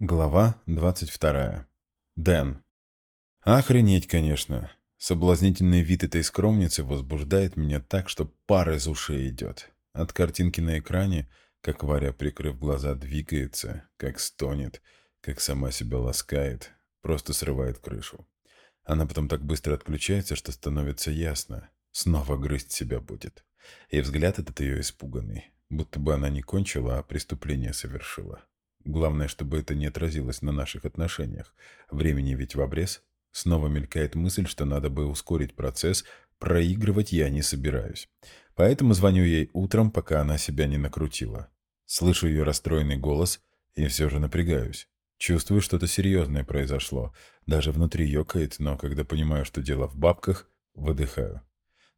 Глава 22. Дэн. Охренеть, конечно. Соблазнительный вид этой скромницы возбуждает меня так, что пар из ушей идет. От картинки на экране, как Варя, прикрыв глаза, двигается, как стонет, как сама себя ласкает, просто срывает крышу. Она потом так быстро отключается, что становится ясно. Снова грызть себя будет. И взгляд этот ее испуганный, будто бы она не кончила, а преступление совершила. Главное, чтобы это не отразилось на наших отношениях. Времени ведь в обрез. Снова мелькает мысль, что надо бы ускорить процесс. Проигрывать я не собираюсь. Поэтому звоню ей утром, пока она себя не накрутила. Слышу ее расстроенный голос и все же напрягаюсь. Чувствую, что-то серьезное произошло. Даже внутри ёкает, но когда понимаю, что дело в бабках, выдыхаю.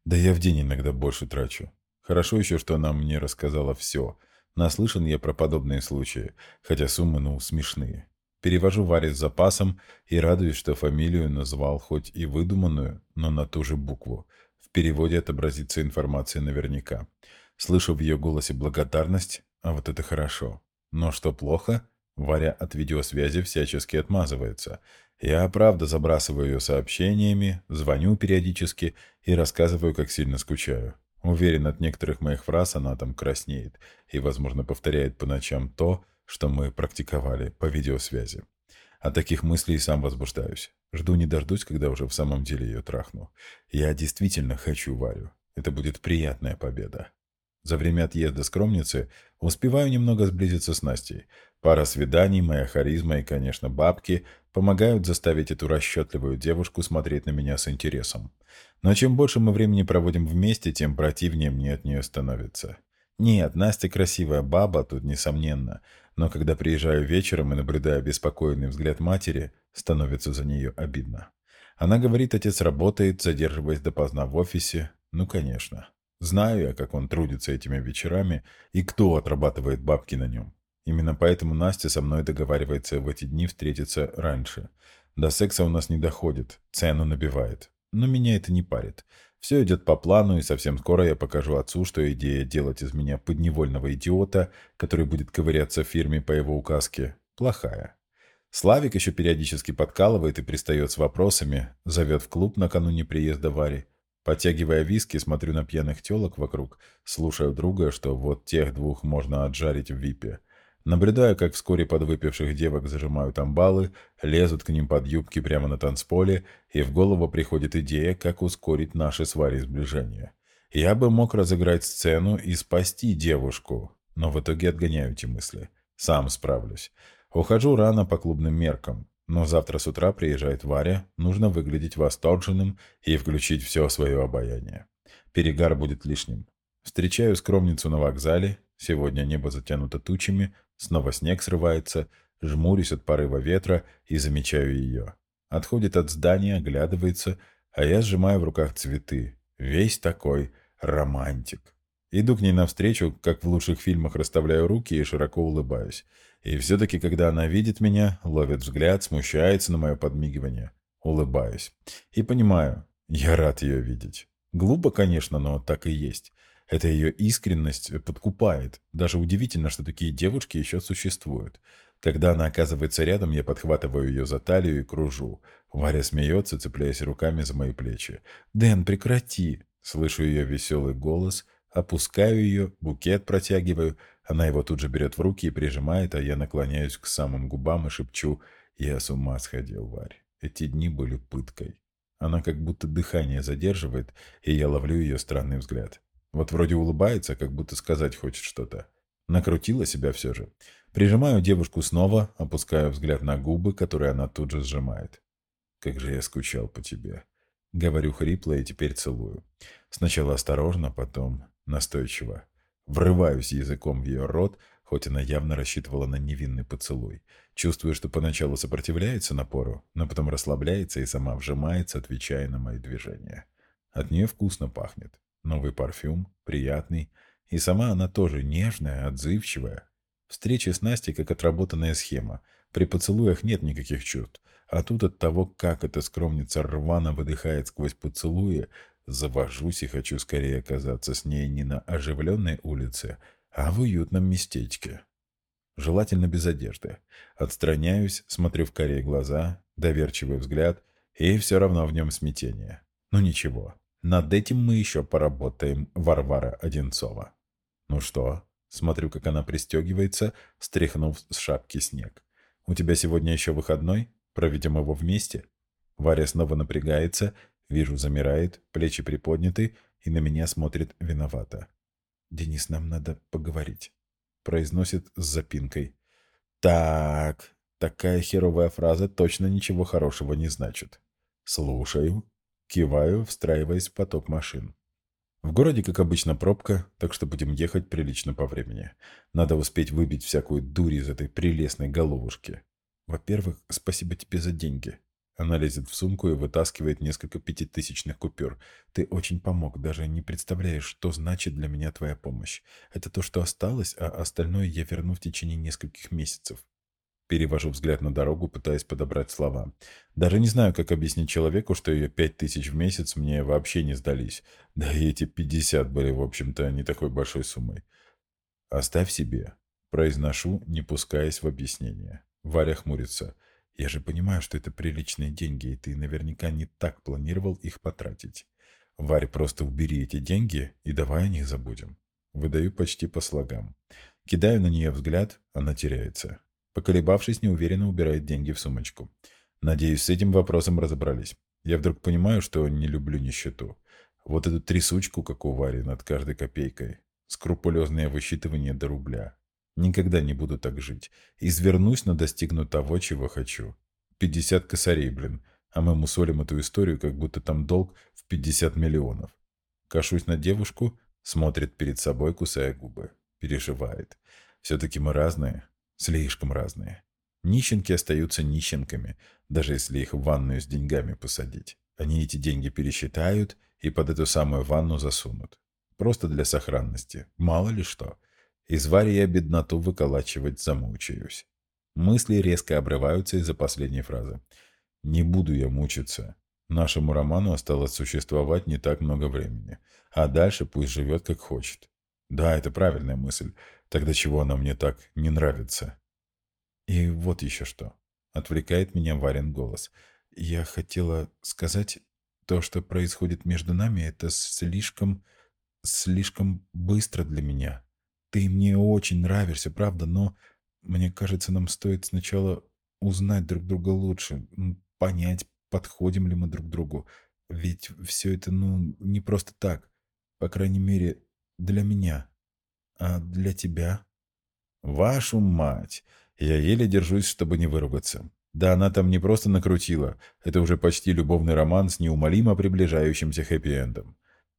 Да я в день иногда больше трачу. Хорошо еще, что она мне рассказала все — Наслышан я про подобные случаи, хотя суммы, ну, смешные. Перевожу Варе с запасом и радуюсь, что фамилию назвал хоть и выдуманную, но на ту же букву. В переводе отобразится информация наверняка. Слышу в ее голосе благодарность, а вот это хорошо. Но что плохо, Варя от видеосвязи всячески отмазывается. Я, правда, забрасываю ее сообщениями, звоню периодически и рассказываю, как сильно скучаю. Уверен, от некоторых моих фраз она там краснеет и, возможно, повторяет по ночам то, что мы практиковали по видеосвязи. От таких мыслей сам возбуждаюсь. Жду не дождусь, когда уже в самом деле ее трахну. Я действительно хочу Варю. Это будет приятная победа. За время отъезда скромницы успеваю немного сблизиться с Настей. Пара свиданий, моя харизма и, конечно, бабки помогают заставить эту расчетливую девушку смотреть на меня с интересом. Но чем больше мы времени проводим вместе, тем противнее мне от нее становится. Нет, Настя красивая баба, тут несомненно. Но когда приезжаю вечером и наблюдаю беспокойный взгляд матери, становится за нее обидно. Она говорит, отец работает, задерживаясь допоздна в офисе. Ну, конечно. Знаю я, как он трудится этими вечерами и кто отрабатывает бабки на нем. Именно поэтому Настя со мной договаривается в эти дни встретиться раньше. До секса у нас не доходит, цену набивает. Но меня это не парит. Все идет по плану, и совсем скоро я покажу отцу, что идея делать из меня подневольного идиота, который будет ковыряться в фирме по его указке, плохая. Славик еще периодически подкалывает и пристает с вопросами, зовет в клуб накануне приезда Вари. Подтягивая виски, смотрю на пьяных телок вокруг, слушаю друга, что вот тех двух можно отжарить в випе. Наблюдаю, как вскоре подвыпивших девок зажимают амбалы, лезут к ним под юбки прямо на танцполе, и в голову приходит идея, как ускорить наше с Варей сближение. Я бы мог разыграть сцену и спасти девушку, но в итоге отгоняю эти мысли. Сам справлюсь. Ухожу рано по клубным меркам, но завтра с утра приезжает Варя, нужно выглядеть восторженным и включить все свое обаяние. Перегар будет лишним. Встречаю скромницу на вокзале, сегодня небо затянуто тучами, Снова снег срывается, жмурюсь от порыва ветра и замечаю ее. Отходит от здания, оглядывается, а я сжимаю в руках цветы. Весь такой романтик. Иду к ней навстречу, как в лучших фильмах расставляю руки и широко улыбаюсь. И все-таки, когда она видит меня, ловит взгляд, смущается на мое подмигивание. Улыбаюсь. И понимаю, я рад ее видеть. Глупо, конечно, но так и есть. Эта ее искренность подкупает. Даже удивительно, что такие девушки еще существуют. Когда она оказывается рядом, я подхватываю ее за талию и кружу. Варя смеется, цепляясь руками за мои плечи. «Дэн, прекрати!» Слышу ее веселый голос, опускаю ее, букет протягиваю. Она его тут же берет в руки и прижимает, а я наклоняюсь к самым губам и шепчу «Я с ума сходил, Варь. Эти дни были пыткой». Она как будто дыхание задерживает, и я ловлю ее странный взгляд. Вот вроде улыбается, как будто сказать хочет что-то. Накрутила себя все же. Прижимаю девушку снова, опускаю взгляд на губы, которые она тут же сжимает. «Как же я скучал по тебе». Говорю хрипло и теперь целую. Сначала осторожно, потом настойчиво. Врываюсь языком в ее рот, хоть она явно рассчитывала на невинный поцелуй. Чувствую, что поначалу сопротивляется напору, но потом расслабляется и сама вжимается, отвечая на мои движения. От нее вкусно пахнет. Новый парфюм, приятный. И сама она тоже нежная, отзывчивая. Встречи с Настей как отработанная схема. При поцелуях нет никаких чувств. А тут от того, как эта скромница рвано выдыхает сквозь поцелуи, завожусь и хочу скорее оказаться с ней не на оживленной улице, а в уютном местечке. желательно без одежды. Отстраняюсь, смотрю в корей глаза, доверчивый взгляд, и все равно в нем смятение. Ну ничего, над этим мы еще поработаем, Варвара Одинцова. Ну что? Смотрю, как она пристегивается, стряхнув с шапки снег. У тебя сегодня еще выходной? Проведем его вместе? Варя снова напрягается, вижу, замирает, плечи приподняты, и на меня смотрит виновато. «Денис, нам надо поговорить», — произносит с запинкой. «Так, такая херовая фраза точно ничего хорошего не значит. Слушаю». Киваю, встраиваясь в поток машин. В городе, как обычно, пробка, так что будем ехать прилично по времени. Надо успеть выбить всякую дурь из этой прелестной головушки. Во-первых, спасибо тебе за деньги. Она лезет в сумку и вытаскивает несколько пятитысячных купюр. Ты очень помог, даже не представляешь, что значит для меня твоя помощь. Это то, что осталось, а остальное я верну в течение нескольких месяцев. Перевожу взгляд на дорогу, пытаясь подобрать слова. Даже не знаю, как объяснить человеку, что ее пять тысяч в месяц мне вообще не сдались. Да и эти пятьдесят были, в общем-то, не такой большой суммой. «Оставь себе», — произношу, не пускаясь в объяснение. Варя хмурится. «Я же понимаю, что это приличные деньги, и ты наверняка не так планировал их потратить. Варя, просто убери эти деньги и давай о них забудем». Выдаю почти по слогам. Кидаю на нее взгляд, она теряется. Поколебавшись, неуверенно убирает деньги в сумочку. Надеюсь, с этим вопросом разобрались. Я вдруг понимаю, что не люблю нищету. Вот эту трясучку, как у Вари, над каждой копейкой. Скрупулезное высчитывание до рубля. Никогда не буду так жить. Извернусь, но достигну того, чего хочу. 50 косарей, блин. А мы мусолим эту историю, как будто там долг в 50 миллионов. Кашусь на девушку, смотрит перед собой, кусая губы. Переживает. Все-таки мы разные. Слишком разные. Нищенки остаются нищенками, даже если их в ванную с деньгами посадить. Они эти деньги пересчитают и под эту самую ванну засунут. Просто для сохранности. Мало ли что. Из Вари я бедноту выколачивать замучаюсь. Мысли резко обрываются из-за последней фразы. «Не буду я мучиться. Нашему роману осталось существовать не так много времени. А дальше пусть живет как хочет. Да, это правильная мысль. Тогда чего она мне так не нравится? И вот еще что. Отвлекает меня Варен голос. Я хотела сказать, то, что происходит между нами, это слишком, слишком быстро для меня. Ты мне очень нравишься, правда, но мне кажется, нам стоит сначала узнать друг друга лучше, понять, подходим ли мы друг другу. Ведь все это, ну, не просто так. По крайней мере, для меня. А для тебя? Вашу мать! Я еле держусь, чтобы не выругаться. Да она там не просто накрутила. Это уже почти любовный роман с неумолимо приближающимся хэппи-эндом.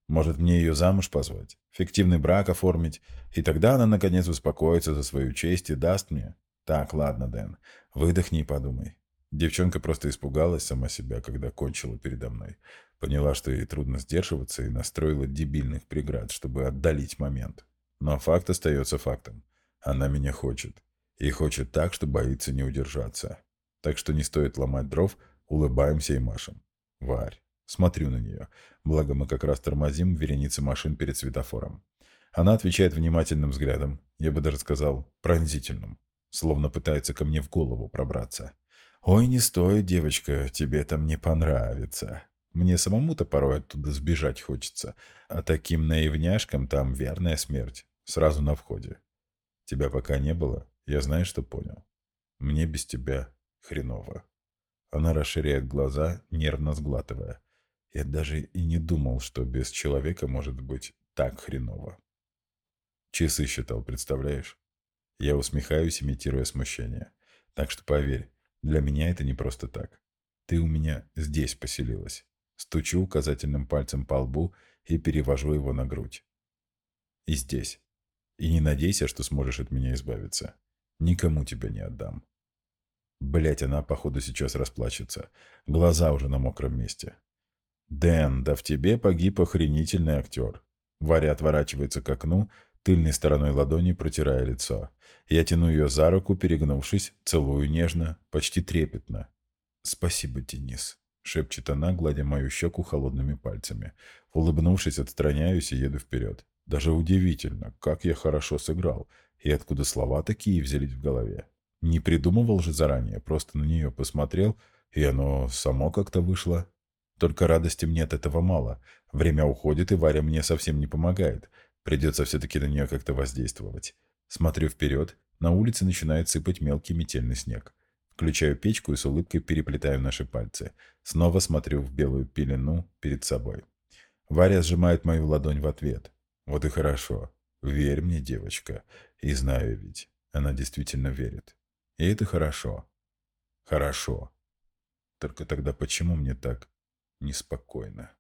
Может, мне ее замуж позвать? Фиктивный брак оформить? И тогда она, наконец, успокоится за свою честь и даст мне? Так, ладно, Дэн. Выдохни и подумай. Девчонка просто испугалась сама себя, когда кончила передо мной. Поняла, что ей трудно сдерживаться, и настроила дебильных преград, чтобы отдалить момент. Но факт остается фактом. Она меня хочет. И хочет так, что боится не удержаться. Так что не стоит ломать дров, улыбаемся и машем. Варь. Смотрю на нее. Благо мы как раз тормозим вереницы машин перед светофором. Она отвечает внимательным взглядом. Я бы даже сказал, пронзительным. Словно пытается ко мне в голову пробраться. «Ой, не стоит, девочка, тебе там не понравится. Мне самому-то порой оттуда сбежать хочется, а таким наивняшкам там верная смерть. Сразу на входе. Тебя пока не было, я знаю, что понял. Мне без тебя хреново. Она расширяет глаза, нервно сглатывая. Я даже и не думал, что без человека может быть так хреново. Часы считал, представляешь? Я усмехаюсь, имитируя смущение. Так что поверь, для меня это не просто так. Ты у меня здесь поселилась. Стучу указательным пальцем по лбу и перевожу его на грудь. И здесь. И не надейся, что сможешь от меня избавиться. Никому тебя не отдам. Блять, она, походу, сейчас расплачется. Глаза уже на мокром месте. Дэн, да в тебе погиб охренительный актер. Варя отворачивается к окну, тыльной стороной ладони протирая лицо. Я тяну ее за руку, перегнувшись, целую нежно, почти трепетно. «Спасибо, Денис», — шепчет она, гладя мою щеку холодными пальцами. Улыбнувшись, отстраняюсь и еду вперед. Даже удивительно, как я хорошо сыграл. И откуда слова такие взялись в голове? Не придумывал же заранее, просто на нее посмотрел, и оно само как-то вышло. Только радости мне от этого мало. Время уходит, и Варя мне совсем не помогает. Придется все-таки на нее как-то воздействовать. Смотрю вперед, на улице начинает сыпать мелкий метельный снег. Включаю печку и с улыбкой переплетаю наши пальцы. Снова смотрю в белую пелену перед собой. Варя сжимает мою ладонь в ответ. Вот и хорошо. Верь мне, девочка. И знаю ведь, она действительно верит. И это хорошо. Хорошо. Только тогда почему мне так неспокойно?